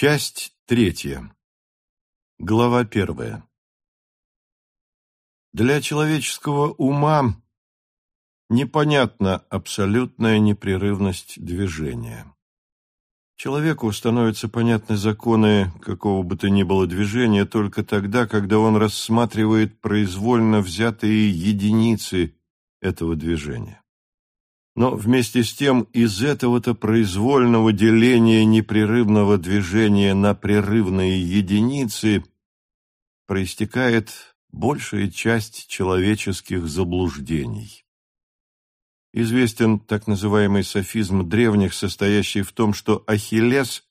Часть третья. Глава первая. Для человеческого ума непонятна абсолютная непрерывность движения. Человеку становятся понятны законы какого бы то ни было движения только тогда, когда он рассматривает произвольно взятые единицы этого движения. Но вместе с тем из этого-то произвольного деления непрерывного движения на прерывные единицы проистекает большая часть человеческих заблуждений. Известен так называемый софизм древних, состоящий в том, что Ахиллес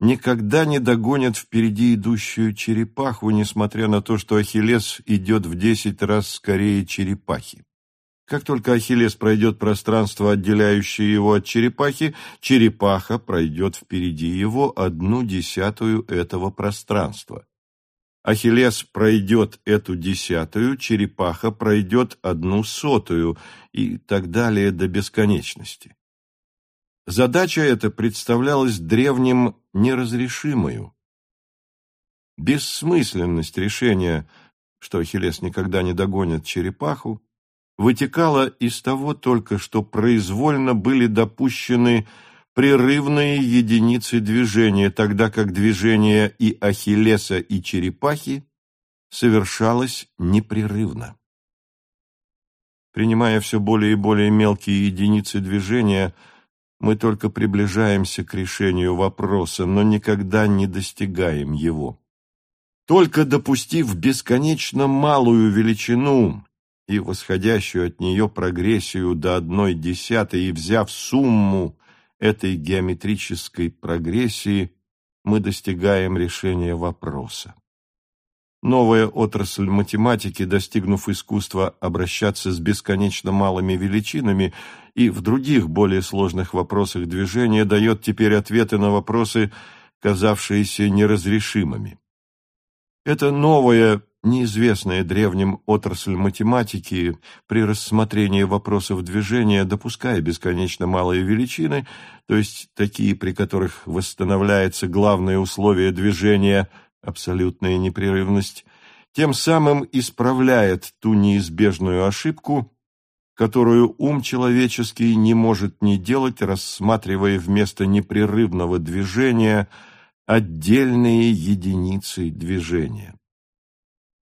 никогда не догонит впереди идущую черепаху, несмотря на то, что Ахиллес идет в десять раз скорее черепахи. Как только Ахиллес пройдет пространство, отделяющее его от черепахи, черепаха пройдет впереди его одну десятую этого пространства. Ахиллес пройдет эту десятую, черепаха пройдет одну сотую и так далее до бесконечности. Задача эта представлялась древним неразрешимою. Бессмысленность решения, что Ахиллес никогда не догонит черепаху, вытекало из того только, что произвольно были допущены прерывные единицы движения, тогда как движение и Ахиллеса, и черепахи совершалось непрерывно. Принимая все более и более мелкие единицы движения, мы только приближаемся к решению вопроса, но никогда не достигаем его. Только допустив бесконечно малую величину, и восходящую от нее прогрессию до одной десятой, и взяв сумму этой геометрической прогрессии, мы достигаем решения вопроса. Новая отрасль математики, достигнув искусства обращаться с бесконечно малыми величинами и в других более сложных вопросах движения, дает теперь ответы на вопросы, казавшиеся неразрешимыми. Это новая неизвестная древним отрасль математики при рассмотрении вопросов движения, допуская бесконечно малые величины, то есть такие, при которых восстановляется главное условие движения – абсолютная непрерывность, тем самым исправляет ту неизбежную ошибку, которую ум человеческий не может не делать, рассматривая вместо непрерывного движения отдельные единицы движения.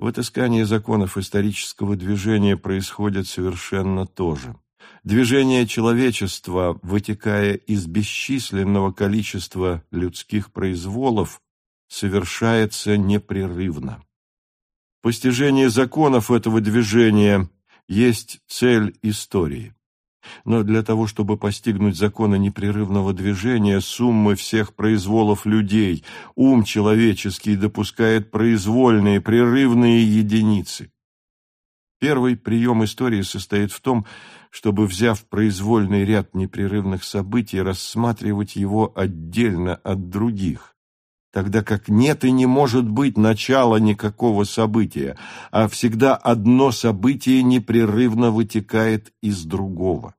В отыскании законов исторического движения происходит совершенно то же. Движение человечества, вытекая из бесчисленного количества людских произволов, совершается непрерывно. Постижение законов этого движения есть цель истории. Но для того, чтобы постигнуть законы непрерывного движения, суммы всех произволов людей, ум человеческий допускает произвольные, прерывные единицы. Первый прием истории состоит в том, чтобы, взяв произвольный ряд непрерывных событий, рассматривать его отдельно от других, тогда как нет и не может быть начала никакого события, а всегда одно событие непрерывно вытекает из другого.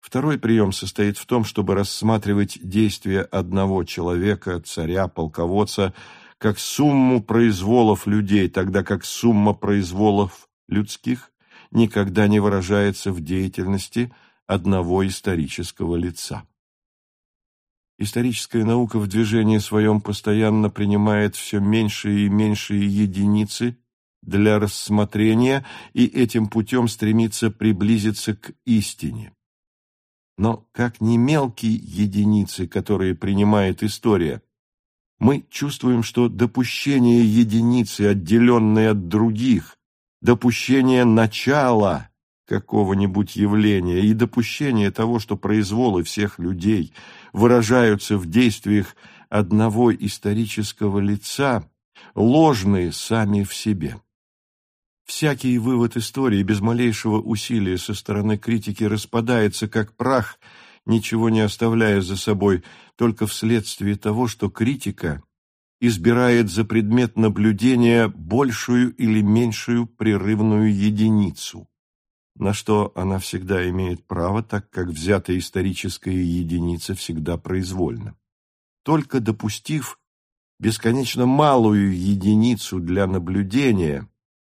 Второй прием состоит в том, чтобы рассматривать действия одного человека, царя, полководца, как сумму произволов людей, тогда как сумма произволов людских никогда не выражается в деятельности одного исторического лица. Историческая наука в движении своем постоянно принимает все меньшие и меньшие единицы для рассмотрения и этим путем стремится приблизиться к истине. Но как не мелкие единицы, которые принимает история, мы чувствуем, что допущение единицы, отделенной от других, допущение начала какого-нибудь явления и допущение того, что произволы всех людей – выражаются в действиях одного исторического лица, ложные сами в себе. Всякий вывод истории без малейшего усилия со стороны критики распадается, как прах, ничего не оставляя за собой, только вследствие того, что критика избирает за предмет наблюдения большую или меньшую прерывную единицу на что она всегда имеет право, так как взятая историческая единица всегда произвольна. Только допустив бесконечно малую единицу для наблюдения,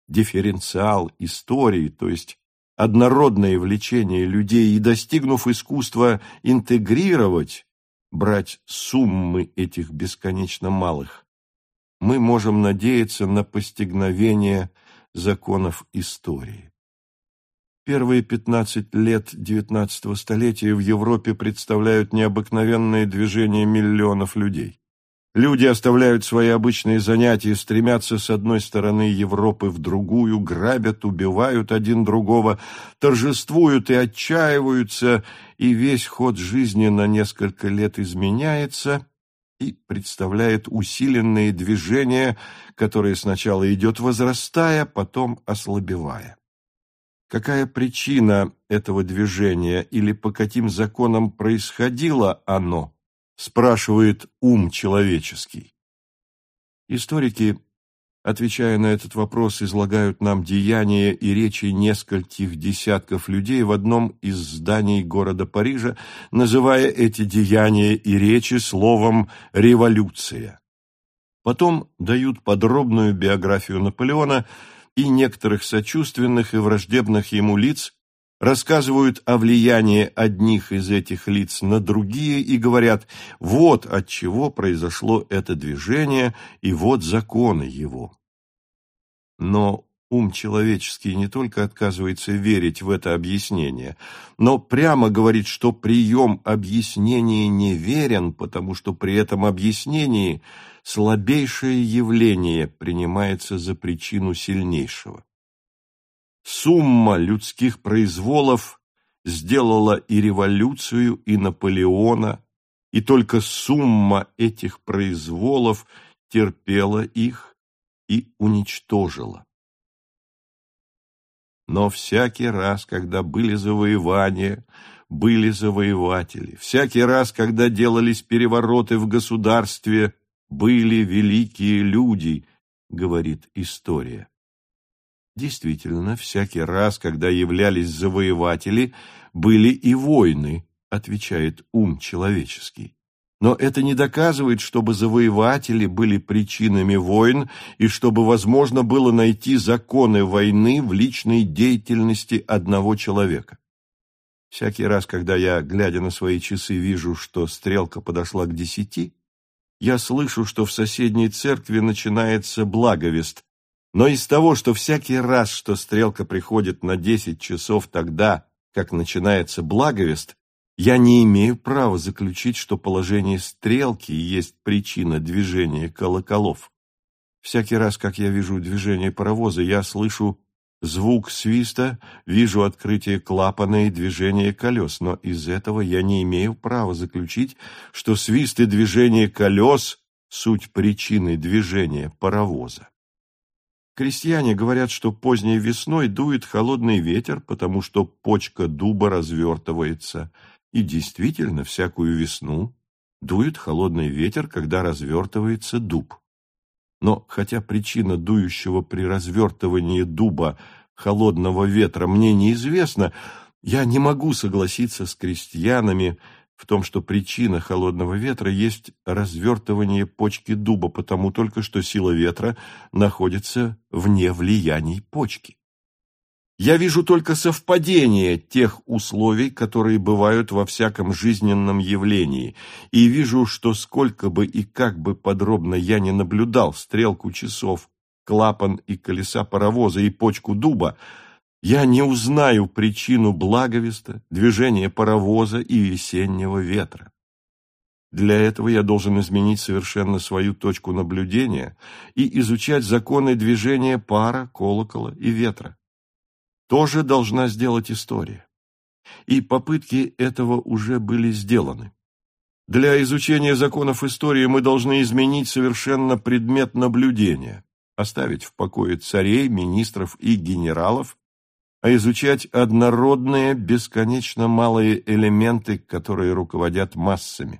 дифференциал истории, то есть однородное влечение людей, и достигнув искусства интегрировать, брать суммы этих бесконечно малых, мы можем надеяться на постигновение законов истории. Первые 15 лет XIX столетия в Европе представляют необыкновенное движение миллионов людей. Люди оставляют свои обычные занятия, стремятся с одной стороны Европы в другую, грабят, убивают один другого, торжествуют и отчаиваются, и весь ход жизни на несколько лет изменяется и представляет усиленные движения, которые сначала идет возрастая, потом ослабевая. Какая причина этого движения или по каким законам происходило оно? спрашивает ум человеческий. Историки, отвечая на этот вопрос, излагают нам деяния и речи нескольких десятков людей в одном из зданий города Парижа, называя эти деяния и речи словом «революция». Потом дают подробную биографию Наполеона и некоторых сочувственных и враждебных ему лиц, рассказывают о влиянии одних из этих лиц на другие и говорят «вот от чего произошло это движение и вот законы его». Но ум человеческий не только отказывается верить в это объяснение, но прямо говорит, что прием объяснения неверен, потому что при этом объяснении слабейшее явление принимается за причину сильнейшего. Сумма людских произволов сделала и революцию, и Наполеона, и только сумма этих произволов терпела их и уничтожила. Но всякий раз, когда были завоевания, были завоеватели. Всякий раз, когда делались перевороты в государстве, были великие люди, говорит история. Действительно, всякий раз, когда являлись завоеватели, были и войны, отвечает ум человеческий. Но это не доказывает, чтобы завоеватели были причинами войн и чтобы возможно было найти законы войны в личной деятельности одного человека. Всякий раз, когда я, глядя на свои часы, вижу, что стрелка подошла к десяти, я слышу, что в соседней церкви начинается благовест, но из того, что всякий раз, что стрелка приходит на десять часов тогда, как начинается благовест, я не имею права заключить, что положение стрелки есть причина движения колоколов. Всякий раз, как я вижу движение паровоза, я слышу звук свиста, вижу открытие клапана и движение колес, но из этого я не имею права заключить, что свист и движение колес – суть причины движения паровоза. Крестьяне говорят, что поздней весной дует холодный ветер, потому что почка дуба развертывается. И действительно, всякую весну дует холодный ветер, когда развертывается дуб. Но хотя причина дующего при развертывании дуба холодного ветра мне неизвестна, я не могу согласиться с крестьянами, в том, что причина холодного ветра есть развертывание почки дуба, потому только что сила ветра находится вне влияний почки. Я вижу только совпадение тех условий, которые бывают во всяком жизненном явлении, и вижу, что сколько бы и как бы подробно я не наблюдал стрелку часов, клапан и колеса паровоза и почку дуба, я не узнаю причину благовеста, движения паровоза и весеннего ветра. Для этого я должен изменить совершенно свою точку наблюдения и изучать законы движения пара, колокола и ветра. Тоже должна сделать история. И попытки этого уже были сделаны. Для изучения законов истории мы должны изменить совершенно предмет наблюдения, оставить в покое царей, министров и генералов а изучать однородные, бесконечно малые элементы, которые руководят массами.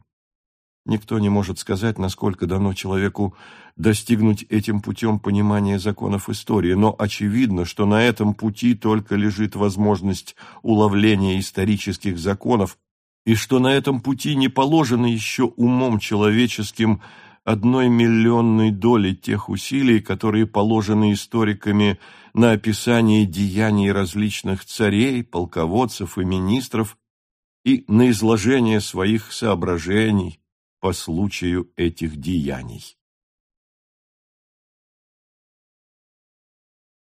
Никто не может сказать, насколько дано человеку достигнуть этим путем понимания законов истории, но очевидно, что на этом пути только лежит возможность уловления исторических законов, и что на этом пути не положено еще умом человеческим одной миллионной доли тех усилий, которые положены историками на описание деяний различных царей, полководцев и министров и на изложение своих соображений по случаю этих деяний.